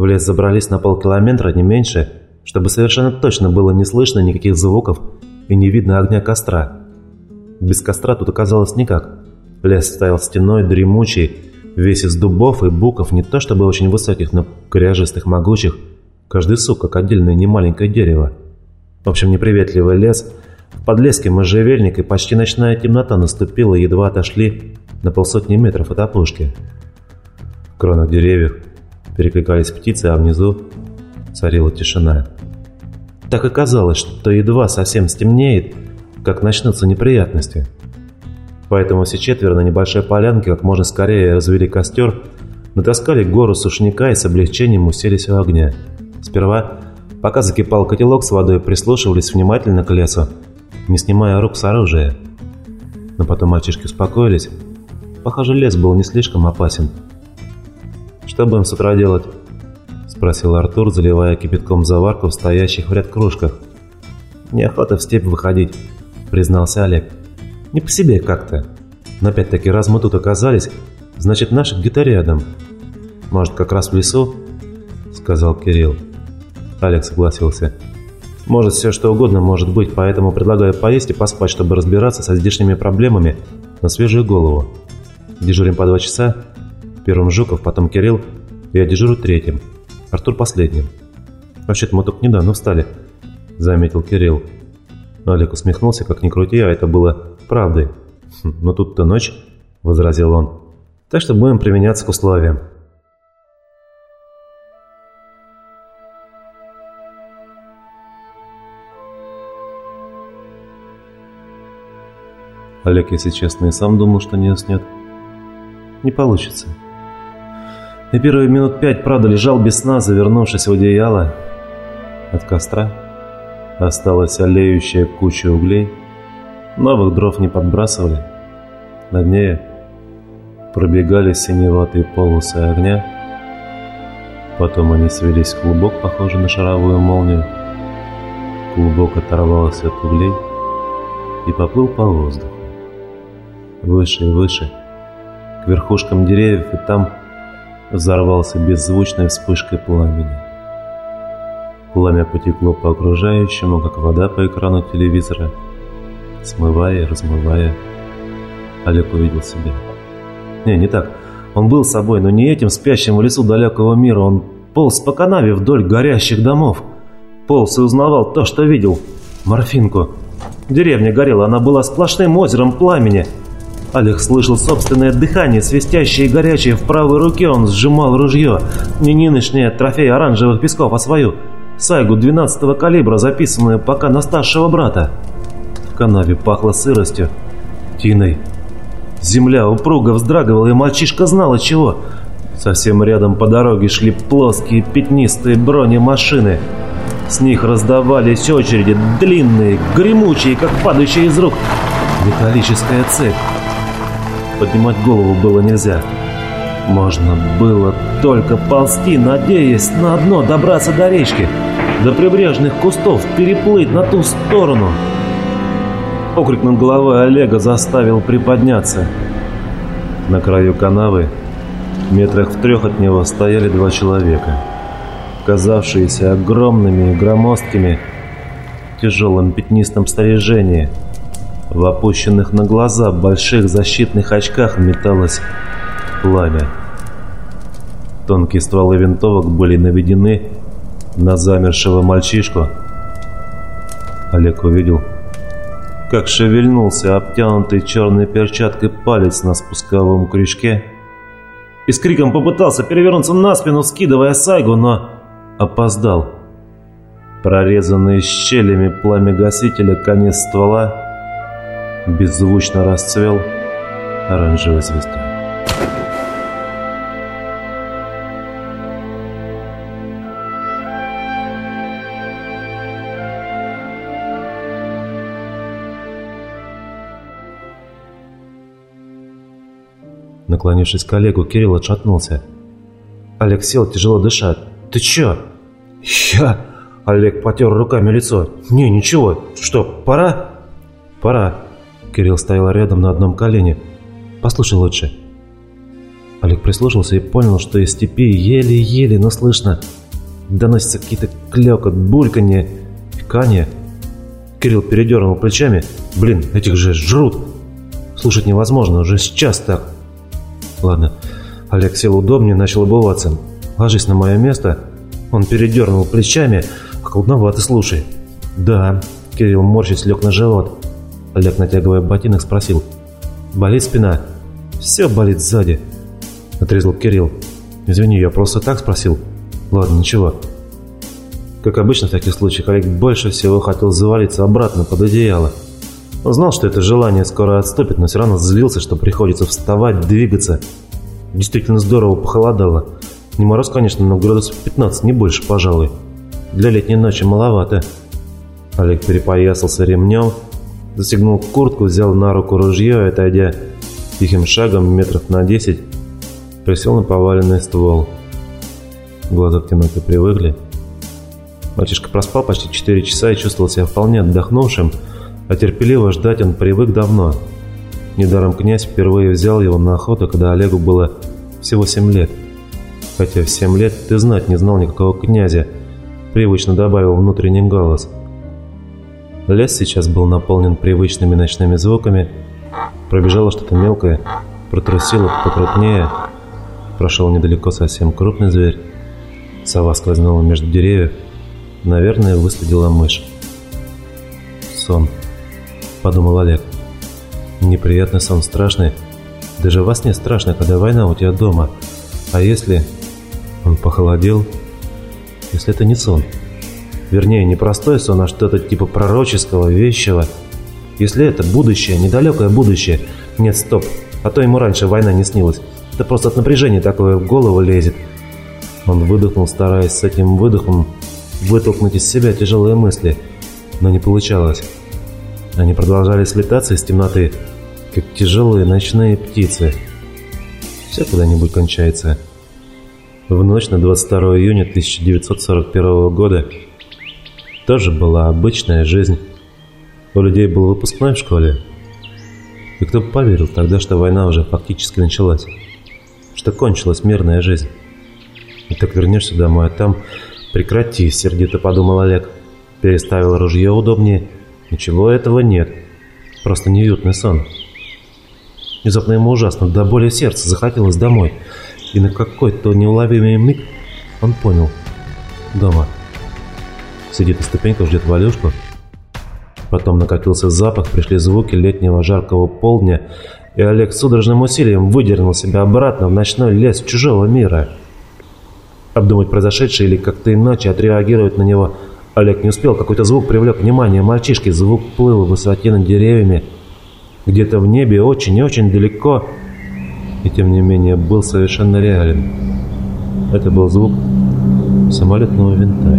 В лес забрались на полкилометра, не меньше, чтобы совершенно точно было не слышно никаких звуков и не видно огня костра. Без костра тут оказалось никак. Лес стоял стеной, дремучий, весь из дубов и буков, не то чтобы очень высоких, но коряжистых, могучих. Каждый сук, как отдельное немаленькое дерево. В общем, неприветливый лес. В подлеске можжевельник и почти ночная темнота наступила, едва отошли на полсотни метров от опушки. В кронах деревьев перекликались птицы, а внизу царила тишина. Так и казалось, что едва совсем стемнеет, как начнутся неприятности. Поэтому все четверо на небольшой полянке как можно скорее развели костер, натаскали гору сушняка и с облегчением уселись у огня. Сперва, пока закипал котелок с водой, прислушивались внимательно к лесу, не снимая рук с оружия. Но потом мальчишки успокоились. Похоже, лес был не слишком опасен. «Что будем с утра делать?» – спросил Артур, заливая кипятком заварку в стоящих в ряд кружках. «Неохота в степь выходить», – признался Олег. «Не по себе как-то. Но опять-таки, раз мы тут оказались, значит, наши где-то рядом. Может, как раз в лесу?» – сказал Кирилл. Олег согласился. «Может, все что угодно может быть, поэтому предлагаю поесть и поспать, чтобы разбираться со здешними проблемами на свежую голову. Дежурим по два часа, Первым Жуков, потом Кирилл, я дежурю третьим. Артур последним. Вообще-то мы только недавно встали, заметил Кирилл. Олег усмехнулся, как ни крути, а это было правдой. «Хм, «Но тут-то ночь», — возразил он. «Так что будем применяться к условиям». Олег, если честно, и сам думал, что не уснет. Не получится. И первые минут пять, правда, лежал без сна, завернувшись в одеяло. От костра осталась олеющая куча углей. Новых дров не подбрасывали. Над ней пробегали синеватые полосы огня. Потом они свелись в клубок, похожий на шаровую молнию. Клубок оторвался от углей и поплыл по воздуху. Выше и выше, к верхушкам деревьев, и там взорвался беззвучной вспышкой пламени. Пламя потекло по окружающему, как вода по экрану телевизора, смывая размывая. Олег увидел себя. Не, не так. Он был собой, но не этим спящим в лесу далекого мира. Он полз по канаве вдоль горящих домов. Полз и узнавал то, что видел. Морфинку. Деревня горела, она была сплошным озером пламени. Олег слышал собственное дыхание, свистящее и горячее. В правой руке он сжимал ружье. Не нынешнее трофей оранжевых песков, а свою. Сайгу 12-го калибра, записанную пока на старшего брата. В канаве пахло сыростью, тиной. Земля упруго вздрагивала, и мальчишка знал от чего. Совсем рядом по дороге шли плоские пятнистые бронемашины. С них раздавались очереди, длинные, гремучие, как падающие из рук. Металлическая цепь. Поднимать голову было нельзя. Можно было только ползти, надеясь на одно добраться до речки, до прибрежных кустов, переплыть на ту сторону. Окрик над головой Олега заставил приподняться. На краю канавы, метрах в трех от него, стояли два человека, казавшиеся огромными и громоздкими, в тяжелом пятнистом снаряжении – в опущенных на глаза больших защитных очках металось пламя. Тонкие стволы винтовок были наведены на замершего мальчишку. Олег увидел, как шевельнулся обтянутый черной перчаткой палец на спусковом крючке и с криком попытался перевернуться на спину, скидывая сайгу, но опоздал. Прорезанный щелями пламя гасителя конец ствола беззвучно расцвел оранжевой звездой. Наклонившись к Олегу, Кирилл отшатнулся. Олег сел, тяжело дыша. «Ты чё?» «Я...» Олег потер руками лицо. «Не, ничего. Что, пора?» «Пора», Кирилл стоял рядом на одном колене. «Послушай лучше». Олег прислушался и понял, что из степи еле-еле, но слышно доносятся какие-то клёкот, бульканье, пиканье. Кирилл передернул плечами. Блин, этих же жрут. Слушать невозможно, уже сейчас так. Ладно. Олег сел удобнее, начал обуваться. Ложись на мое место. Он передернул плечами. Колдновато, слушай. Да. Кирилл морщись лег на живот. Олег, натягивая ботинок, спросил. Болит спина? Все болит сзади. Отрезал Кирилл. Извини, я просто так спросил. Ладно, ничего. Как обычно в таких случаях, Олег больше всего хотел завалиться обратно под одеяло. Он знал, что это желание скоро отступит, но все равно злился, что приходится вставать, двигаться. Действительно здорово похолодало. Не мороз, конечно, но градусов 15, не больше, пожалуй. Для летней ночи маловато. Олег перепоясался ремнем, застегнул куртку, взял на руку ружье и, отойдя тихим шагом метров на 10, присел на поваленный ствол. Глаза к темноте привыкли. Мальчишка проспал почти 4 часа и чувствовал себя вполне отдохнувшим, а терпеливо ждать он привык давно. Недаром князь впервые взял его на охоту, когда Олегу было всего 7 лет. Хотя в 7 лет ты знать не знал никакого князя, привычно добавил внутренний голос. Лес сейчас был наполнен привычными ночными звуками, пробежало что-то мелкое, протрусило покрупнее, прошел недалеко совсем крупный зверь. Сова скользнула между деревьев, наверное, выстудила мышь. Сон подумал Олег. Неприятный сон, страшный. Даже во сне страшно, когда война у тебя дома. А если... Он похолодел. Если это не сон. Вернее, не простой сон, а что-то типа пророческого, вещего. Если это будущее, недалекое будущее. Нет, стоп. А то ему раньше война не снилась. Это просто от напряжения такое в голову лезет. Он выдохнул, стараясь с этим выдохом вытолкнуть из себя тяжелые мысли. Но не получалось. Они продолжали слетаться из темноты, как тяжелые ночные птицы. Все когда-нибудь кончается. В ночь на 22 июня 1941 года тоже была обычная жизнь. У людей был выпускной в школе. И кто бы поверил тогда, что война уже фактически началась. Что кончилась мирная жизнь. И так вернешься домой, а там... Прекрати, сердито подумал Олег. Переставил ружье удобнее Ничего этого нет. Просто неуютный сон. Внезапно ему ужасно, до боли в сердце захотелось домой. И на какой-то неуловимый миг он понял. Дома. Сидит на ступеньках, ждет Валюшку. Потом накатился запах, пришли звуки летнего жаркого полдня, и Олег судорожным усилием выдернул себя обратно в ночной лес чужого мира. Обдумать произошедшее или как-то иначе отреагировать на него – Олег не успел, какой-то звук привлек внимание мальчишки. Звук плыл в высоте над деревьями, где-то в небе, очень и очень далеко, и тем не менее был совершенно реален. Это был звук самолетного винта.